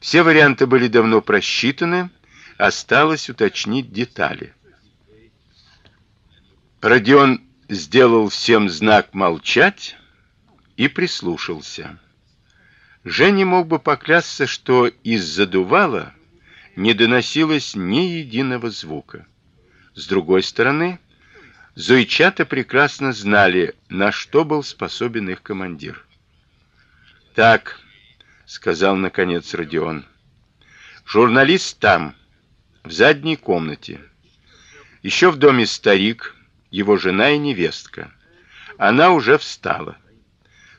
Все варианты были давно просчитаны, осталось уточнить детали. Родион сделал всем знак молчать и прислушался. Женя мог бы поклясться, что из задувала не доносилось ни единого звука. С другой стороны, зойчата прекрасно знали, на что был способен их командир. Так, сказал наконец Родион. Журналист там, в задней комнате. Еще в доме старик, его жена и невестка. Она уже встала.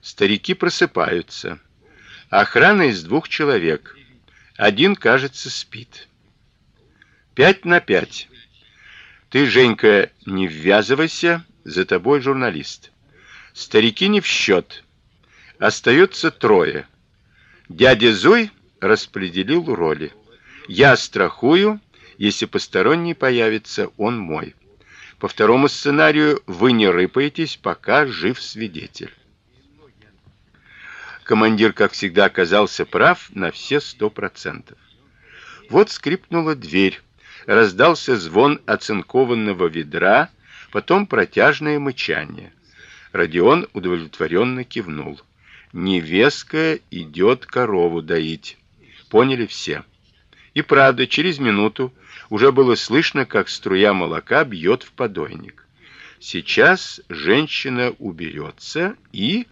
Старики просыпаются. Охрана из двух человек. Один, кажется, спит. Пять на пять. Ты, Женька, не ввязывайся, за тобой журналист. Старики не в счет. Остается трое. Дядя Зуй распределил роли. Я страхую, если посторонний появится, он мой. По второму сценарию вы не рыпаетесь, пока жив свидетель. Командир, как всегда, оказался прав на все сто процентов. Вот скрипнула дверь, раздался звон оцинкованного ведра, потом протяжное мычание. Родион удовлетворенно кивнул. Невестка идет корову доить. Поняли все. И правда, через минуту уже было слышно, как струя молока бьет в подойник. Сейчас женщина уберется и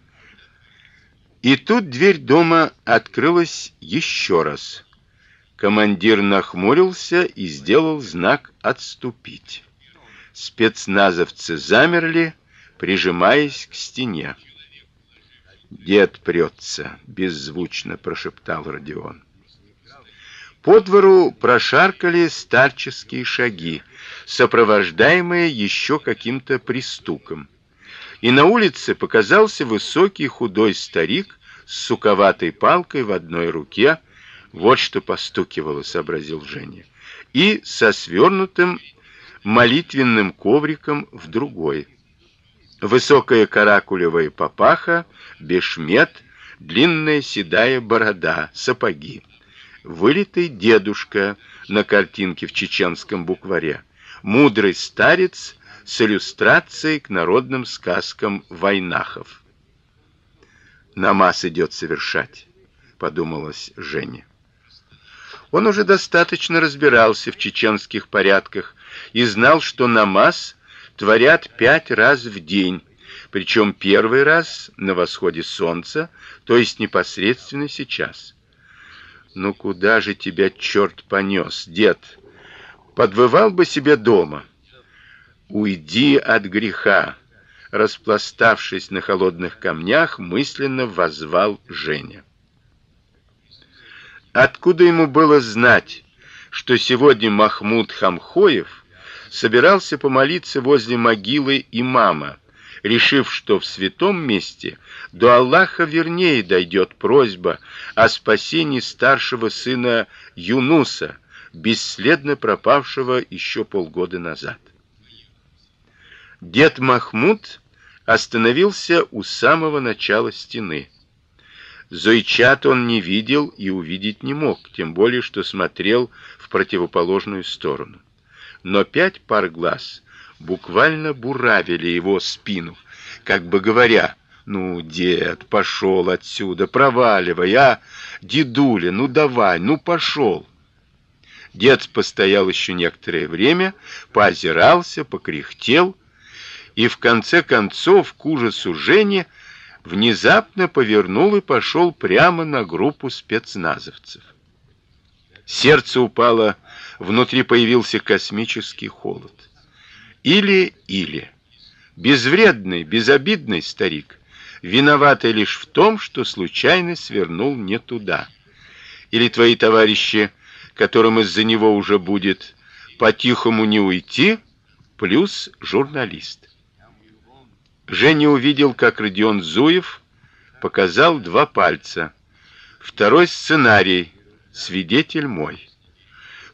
и тут дверь дома открылась еще раз. Командир нахмурился и сделал знак отступить. Спецназовцы замерли, прижимаясь к стене. Дед прется, беззвучно прошептал Родион. По двору прошаркали старческие шаги, сопровождаемые еще каким-то пристуком и на улице показался высокий худой старик с суковатой палкой в одной руке, вот что постукивало, сообразил Женя, и со свернутым молитвенным ковриком в другой. Высокая каракулевая папаха, бешмет, длинная седая борода, сапоги. Вылитый дедушка на картинке в чеченском букваре. Мудрый старец с иллюстрацией к народным сказкам войнахов. Намаз идет совершать, подумалось Жене. Он уже достаточно разбирался в чеченских порядках и знал, что намаз творят пять раз в день, причем первый раз на восходе солнца, то есть непосредственно сейчас. Ну куда же тебя черт понес, дед? Подвывал бы себе дома. Уйди от греха, распластавшись на холодных камнях, мысленно воззвал Женя. Откуда ему было знать, что сегодня Махмуд Хамхоев собирался помолиться возле могилы имама, решив, что в святом месте до Аллаха вернее дойдет просьба о спасении старшего сына Юнуса, бесследно пропавшего еще полгода назад. Дед Махмуд остановился у самого начала стены. Зойчат он не видел и увидеть не мог, тем более что смотрел в противоположную сторону. Но пять пар глаз буквально буравили его спину, как бы говоря: "Ну, дед, пошел отсюда, проваливай, а, дедуля, ну давай, ну пошел. Дед постоял еще некоторое время, поозирался, покряхтел и в конце концов к ужасу Жени внезапно повернул и пошел прямо на группу спецназовцев. Сердце упало, внутри появился космический холод. Или или безвредный, безобидный старик, виноватый лишь в том, что случайно свернул не туда. Или твои товарищи, которым из-за него уже будет по-тихому не уйти, плюс журналист. Женя увидел, как Родион Зуев показал два пальца. Второй сценарий. Свидетель мой.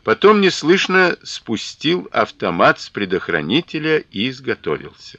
Потом неслышно спустил автомат с предохранителя и изготовился.